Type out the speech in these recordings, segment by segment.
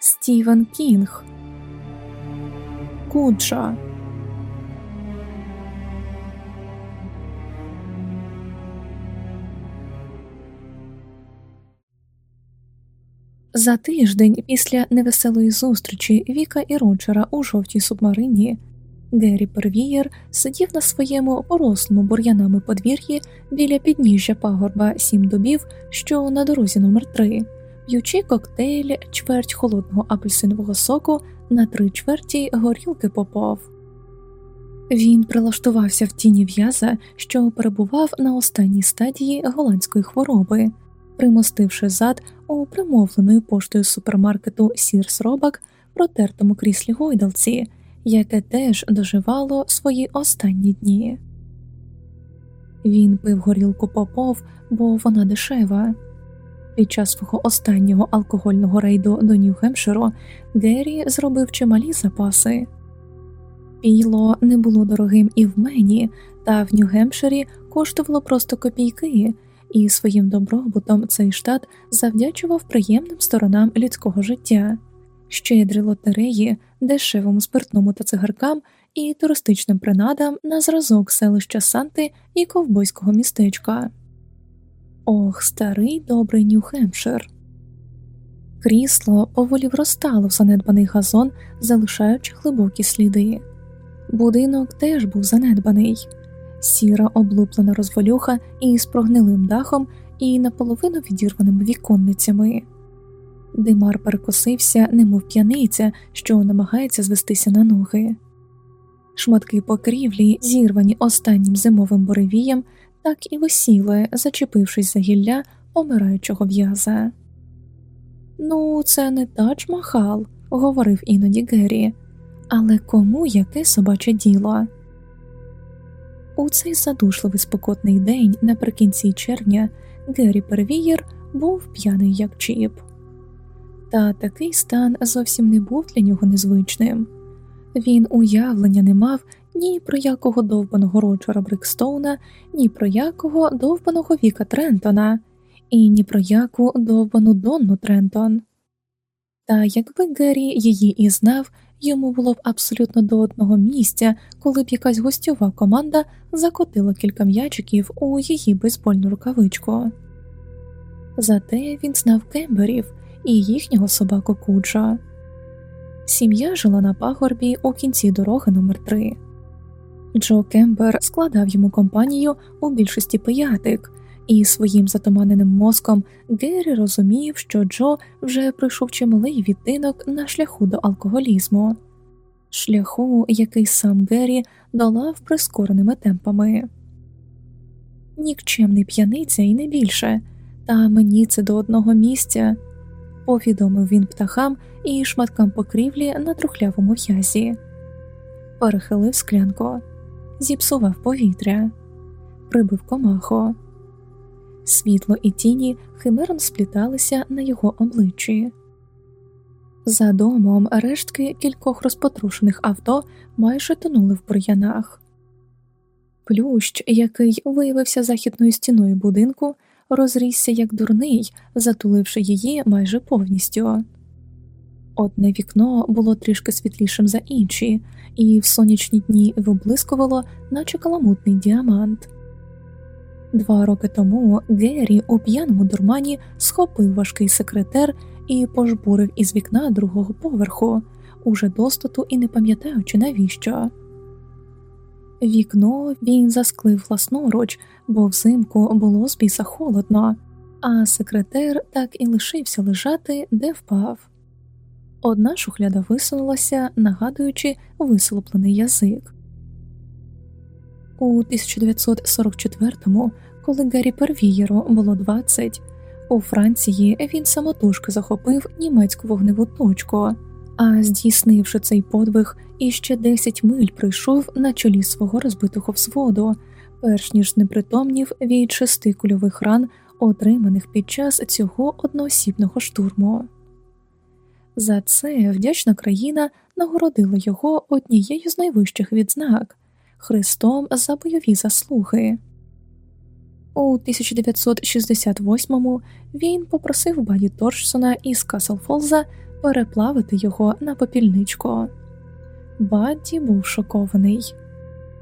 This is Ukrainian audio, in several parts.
Стівен Кінг, Куджа. За тиждень після невеселої зустрічі Віка і Роджера у жовтій субмарині Геррі Первієр сидів на своєму порослому бур'янами подвір'ї біля підніжжя пагорба сім добів, що на дорозі номер 3 п'ючи коктейль чверть холодного апельсинового соку на три чверті горілки попов. Він прилаштувався в тіні в'яза, що перебував на останній стадії голландської хвороби, примостивши зад у примовленої поштою супермаркету Сірс Робак протертому кріслі гойдалці, яке теж доживало свої останні дні. Він пив горілку попов, бо вона дешева. Під час свого останнього алкогольного рейду до Нью-Гемпширу Геррі зробив чималі запаси. Піло не було дорогим і в мені, та в Нью-Гемпширі коштувало просто копійки, і своїм добробутом цей штат завдячував приємним сторонам людського життя, щедрі лотереї, дешевому спиртному та цигаркам і туристичним принадам на зразок селища Санти і ковбойського містечка. Ох, старий добрий Нью-Хемпшир. Крісло поволі вростало в занедбаний газон, залишаючи глибокі сліди. Будинок теж був занедбаний, сіра облуплена розвалюха із прогнилим дахом і наполовину відірваними віконницями. Димар перекосився, немов п'яниця, що намагається звестися на ноги. Шматки покрівлі, зірвані останнім зимовим буревієм, так і висіли, зачепившись за гілля помираючого в'яза. Ну, це не тач махал, говорив іноді Геррі, але кому яке собаче діло? У цей задушливий спокотний день наприкінці червня Геррі Первієр був п'яний як чіп. Та такий стан зовсім не був для нього незвичним. Він уявлення не мав ні про якого довбаного Роджера Брикстоуна, ні про якого довбаного Віка Трентона, і ні про яку довбану Донну Трентон. Та якби Геррі її і знав, йому було б абсолютно до одного місця, коли б якась гостьова команда закотила кілька м'ячиків у її бейсбольну рукавичку. Зате він знав кемберів і їхнього собаку Куджа. Сім'я жила на пагорбі у кінці дороги номер 3 Джо Кембер складав йому компанію у більшості пиятик, і своїм затуманеним мозком Геррі розумів, що Джо вже пройшов чималий відтинок на шляху до алкоголізму, шляху, який сам Геррі долав прискореними темпами. Нікчемний п'яниця і не більше, та мені це до одного місця, повідомив він птахам і шматкам покрівлі на трухлявому в'язі, перехилив склянку зіпсував повітря, прибив комахо. Світло і тіні химерно спліталися на його обличчі. За домом рештки кількох розпотрушених авто майже тонули в бур'янах. Плющ, який виявився західною стіною будинку, розрісся як дурний, затуливши її майже повністю. Одне вікно було трішки світлішим за інші, і в сонячні дні виблискувало, наче каламутний діамант. Два роки тому Геррі у п'яному дурмані схопив важкий секретер і пожбурив із вікна другого поверху, уже достату і не пам'ятаючи навіщо. Вікно він засклив власноруч, бо взимку було з біса холодно, а секретер так і лишився лежати, де впав. Одна шухляда висунулася, нагадуючи висолоплений язик. У 1944-му, коли Гаррі Первієру було 20, у Франції він самотужки захопив німецьку вогневу точку, а здійснивши цей подвиг, іще 10 миль прийшов на чолі свого розбитого взводу, перш ніж непритомнів від шести кульових ран, отриманих під час цього одноосібного штурму. За це вдячна країна нагородила його однією з найвищих відзнак Христом за бойові заслуги. У 1968-му він попросив Баді Торшсона із Каслфолза переплавити його на попільничку. Бадді був шокований.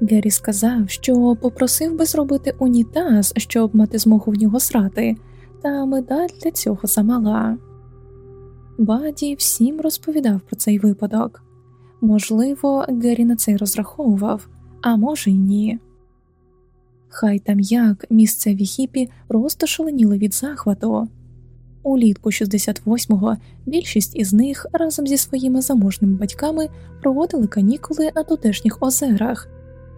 Геррі сказав, що попросив би зробити унітаз, щоб мати змогу в нього срати, та медаль для цього замала. Баді всім розповідав про цей випадок. Можливо, Геррі на це розраховував, а може й ні. Хай там як місцеві хіпі просто шаленіли від захвату. Улітку 68-го більшість із них разом зі своїми заможними батьками проводили канікули на тутешніх озерах,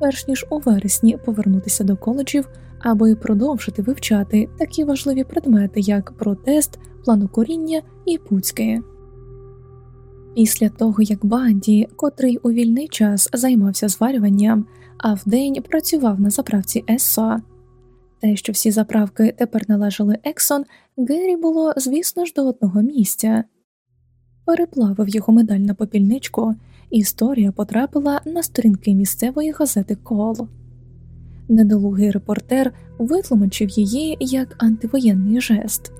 перш ніж у вересні повернутися до коледжів, аби продовжити вивчати такі важливі предмети, як протест, планокоріння і пуцьки. Після того як Банді, котрий у вільний час займався зварюванням, а вдень працював на заправці Ессо, те, що всі заправки тепер належали Ексон, Геррі було, звісно ж, до одного місця. Переплавив його медаль на попільничку, історія потрапила на сторінки місцевої газети Кол. Недолугий репортер витлумачив її як антивоєнний жест.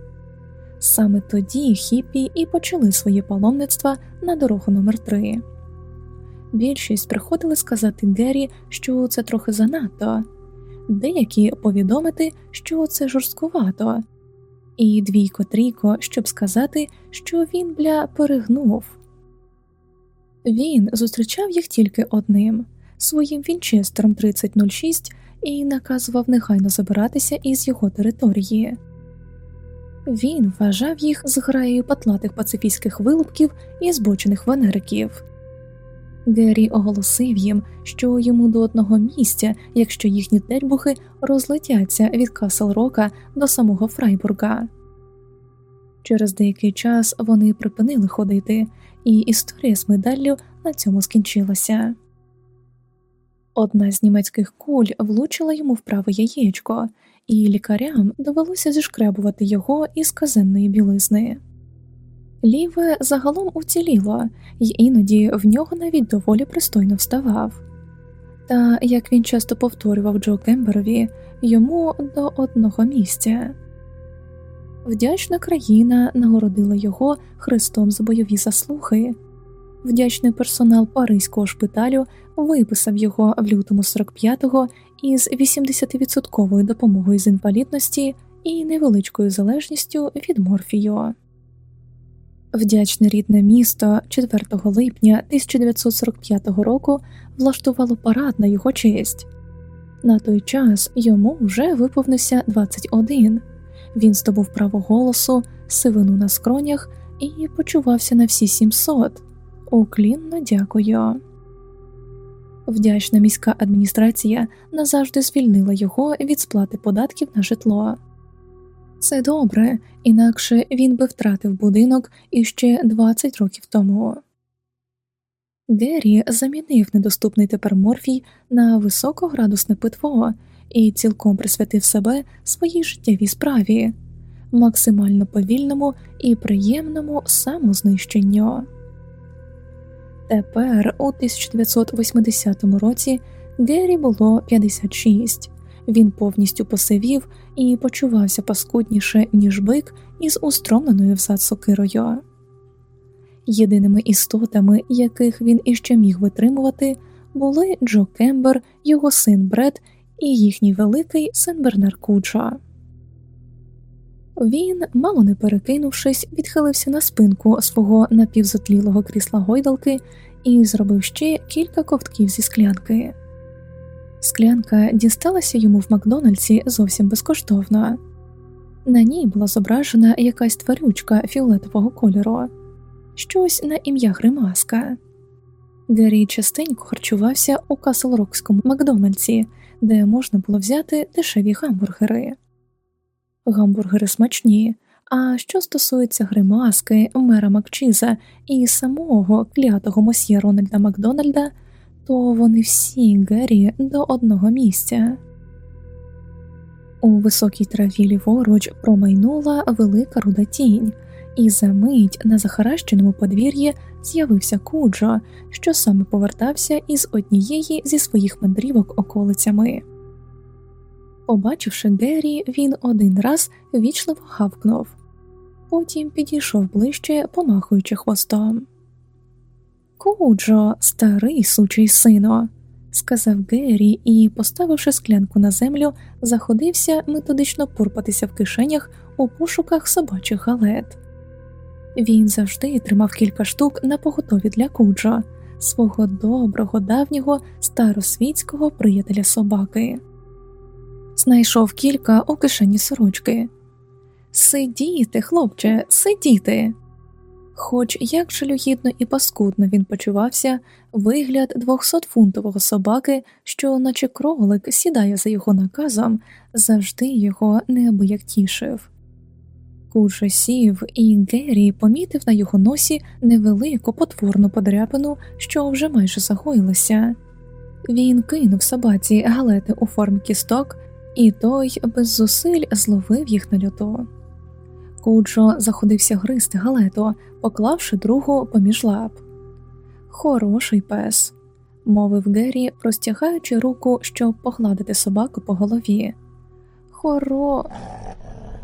Саме тоді хіпі і почали своє паломництва на дорогу номер 3 Більшість приходили сказати Геррі, що це трохи занадто, деякі повідомити, що це жорсткувато, і двійко трійко, щоб сказати, що він бля перегнув. Він зустрічав їх тільки одним своїм вінчестером 3006 і наказував негайно забиратися із його території. Він вважав їх зграєю патлатих пацифійських вилупків і збочених венериків. Геррі оголосив їм, що йому до одного місця, якщо їхні тельбухи розлетяться від Касл Рока до самого Фрайбурга. Через деякий час вони припинили ходити, і історія з медаллю на цьому скінчилася. Одна з німецьких куль влучила йому в праве яєчко, і лікарям довелося зішкребувати його із казенної білизни. Ліве загалом уціліло, й іноді в нього навіть доволі пристойно вставав. Та, як він часто повторював Джо Кемберові, йому до одного місця. Вдячна країна нагородила його хрестом за бойові заслуги. Вдячний персонал Паризького шпиталю виписав його в лютому 45-го із 80% допомогою з інвалідності і невеличкою залежністю від морфію. Вдячне рідне місто 4 липня 1945 року влаштувало парад на його честь. На той час йому вже виповнився 21. Він здобув право голосу, сивину на скронях і почувався на всі 700. Уклінно дякую. Вдячна міська адміністрація назавжди звільнила його від сплати податків на житло. Це добре, інакше він би втратив будинок іще 20 років тому. Геррі замінив недоступний тепер морфій на високоградусне питво і цілком присвятив себе своїй життєвій справі, максимально повільному і приємному самознищенню. Тепер, у 1980 році, Геррі було 56. Він повністю посивів і почувався паскудніше, ніж бик із устромленою взад сокирою. Єдиними істотами, яких він іще міг витримувати, були Джо Кембер, його син Бред і їхній великий сен Бернар Куджо. Він, мало не перекинувшись, відхилився на спинку свого напівзотлілого крісла гойдалки і зробив ще кілька ковтків зі склянки. Склянка дісталася йому в Макдональдсі зовсім безкоштовно. На ній була зображена якась тварючка фіолетового кольору, щось на ім'я Гримаска. Геррі частенько харчувався у Каслрокському Макдональдсі, де можна було взяти дешеві гамбургери. Гамбургери смачні. А що стосується гримаски, мера Макчиза і самого клятого мосьє Рональда Макдональда то вони всі Геррі до одного місця. У високій траві ліворуч промайнула велика руда тінь, і за мить на захаращеному подвір'ї з'явився Куджо, що саме повертався із однієї зі своїх мандрівок околицями. Побачивши Геррі, він один раз вічливо гавкнув потім підійшов ближче, помахуючи хвостом. Куджо, старий сучий сино, сказав Геррі і, поставивши склянку на землю, заходився методично пурпатися в кишенях у пошуках собачих галет. Він завжди тримав кілька штук на поготові для Куджо, свого доброго давнього старосвітського приятеля собаки. Знайшов кілька у кишені сорочки. Сидіти, хлопче, сидіти. Хоч як жалюгідно і паскудно він почувався, вигляд двохсотфунтового собаки, що, наче кролик, сідає за його наказом, завжди його неабияк тішив. Куджо сів, і Геррі помітив на його носі невелику потворну подряпину, що вже майже загоїлася. Він кинув собаці галети у формі кісток, і той без зусиль зловив їх на льоту. Куджо заходився гризти галету, поклавши другу поміж лап. Хороший пес, мовив Геррі, простягаючи руку, щоб погладити собаку по голові. Хоро.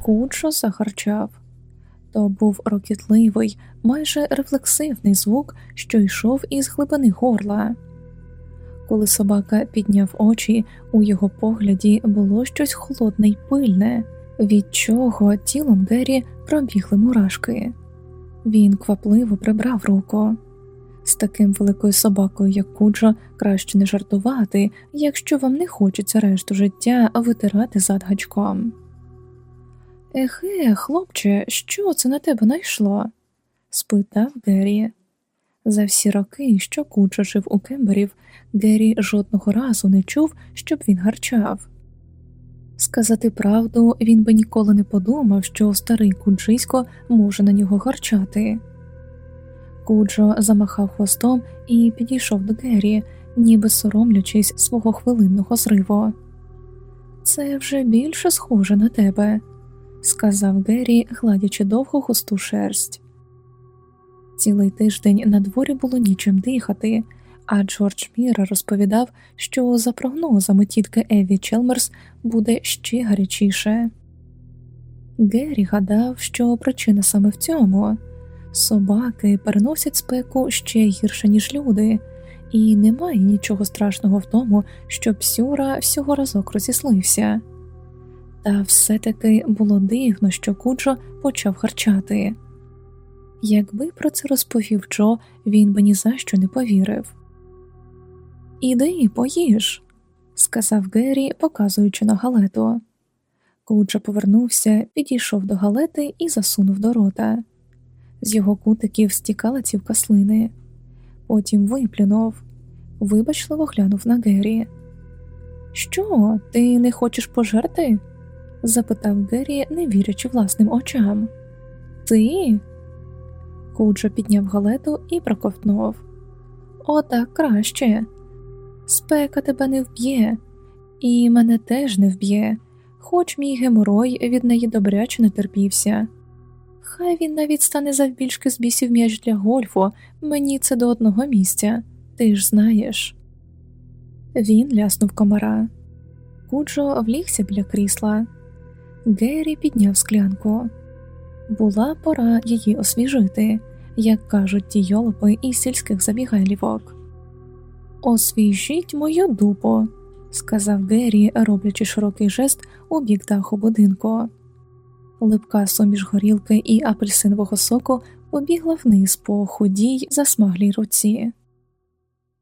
Куджо загарчав. То був рокітливий, майже рефлексивний звук, що йшов із глибини горла. Коли собака підняв очі, у його погляді було щось холодне й пильне, від чого тілом Геррі пробігли мурашки. Він квапливо прибрав руку. З таким великою собакою, як Куджо, краще не жартувати, якщо вам не хочеться решту життя витирати зад гачком. Еге, хлопче, що це на тебе найшло? спитав Геррі. За всі роки, що Куджо жив у Кемберів, Геррі жодного разу не чув, щоб він гарчав. Сказати правду, він би ніколи не подумав, що старий куджисько може на нього гарчати. Куджо замахав хвостом і підійшов до Геррі, ніби соромлячись свого хвилинного зриву. Це вже більше схоже на тебе, сказав Геррі, гладячи довго густу шерсть. Цілий тиждень на дворі було нічим дихати, а Джордж Міра розповідав, що за прогнозами тітки Еві Челмерс буде ще гарячіше. Геррі гадав, що причина саме в цьому собаки переносять спеку ще гірше, ніж люди, і немає нічого страшного в тому, щоб Сюра всього разок розіслився. Та все таки було дивно, що Куджо почав харчати. Якби про це розповів Джо, він би ні за що не повірив. Іди, поїж, сказав Геррі, показуючи на галету. Куджа повернувся, підійшов до галети і засунув до рота. З його кутиків стікала цівка слини. Потім виплюнув, вибачливо глянув на Геррі. Що, ти не хочеш пожерти? запитав Геррі, не вірячи власним очам. Ти? Куджа підняв галету і проковтнув. Отак краще. Спека тебе не вб'є, і мене теж не вб'є, хоч мій геморой від неї добряче не терпівся. Хай він навіть стане завбільшки з бісів м'яч для гольфу, мені це до одного місця, ти ж знаєш. Він ляснув комара. Куджо влігся біля крісла. Геррі підняв склянку. Була пора її освіжити, як кажуть ті йолопи із сільських забігайлівок. Освіжіть мою дупу, сказав Геррі, роблячи широкий жест у бік даху будинку. Липка суміш горілки і апельсинового соку побігла вниз по худій, засмаглій руці.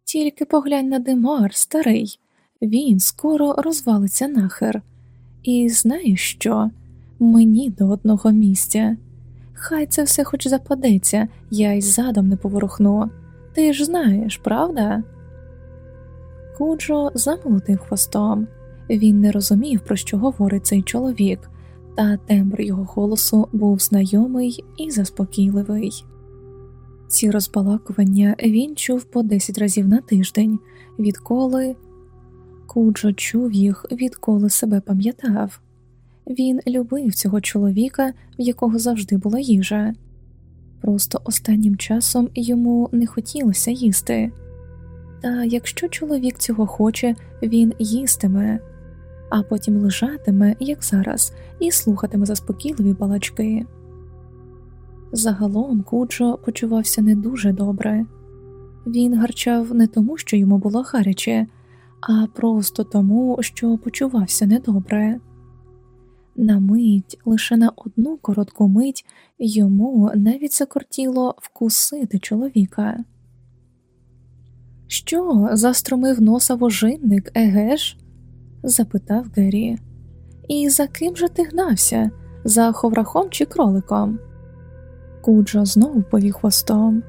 Тільки поглянь на димар, старий, він скоро розвалиться нахер. І знаєш що? Мені до одного місця. Хай це все хоч западеться, я й задом не поворухну. Ти ж знаєш, правда? Куджо замолотив хвостом. Він не розумів, про що говорить цей чоловік, та тембр його голосу був знайомий і заспокійливий. Ці розбалакування він чув по десять разів на тиждень, відколи Куджо чув їх, відколи себе пам'ятав. Він любив цього чоловіка, в якого завжди була їжа. Просто останнім часом йому не хотілося їсти. Та якщо чоловік цього хоче, він їстиме, а потім лежатиме, як зараз, і слухатиме заспокійливі балачки. Загалом Куджо почувався не дуже добре. Він гарчав не тому, що йому було гаряче, а просто тому, що почувався недобре. На мить, лише на одну коротку мить, йому навіть закортіло вкусити чоловіка. Що, застромив носа вожинник, еге ж? запитав Гері. І за ким же ти гнався? За ховрахом чи кроликом? Куджо знову повів хвостом.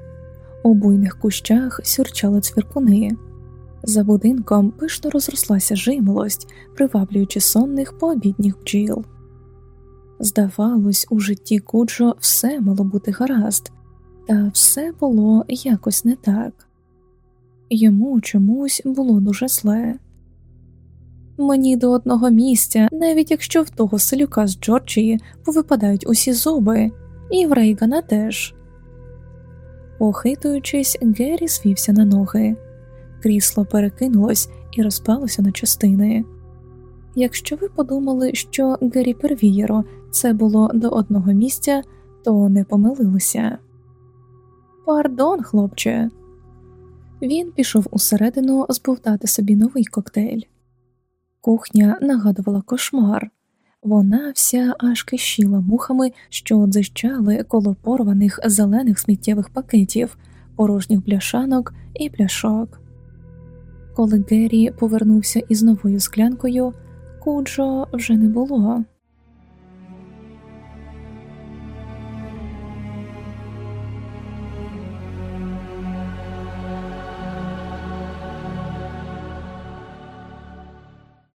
У буйних кущах сюрчали цвіркуни. За будинком пишно розрослася жимолость, приваблюючи сонних пообідніх бджіл. Здавалось, у житті Куджо все мало бути гаразд, та все було якось не так йому чомусь було дуже зле. Мені до одного місця, навіть якщо в того селюка з Джорджії повипадають усі зуби, і в Рейгана теж. Похитуючись, Геррі звівся на ноги, крісло перекинулось і розпалося на частини. Якщо ви подумали, що Геррі Первієро це було до одного місця, то не помилилися. Пардон, хлопче. Він пішов усередину збовтати собі новий коктейль. Кухня нагадувала кошмар, вона вся аж кишіла мухами, що дзищали коло порваних зелених сміттєвих пакетів, порожніх бляшанок і пляшок. Коли Геррі повернувся із новою склянкою, куджо вже не було.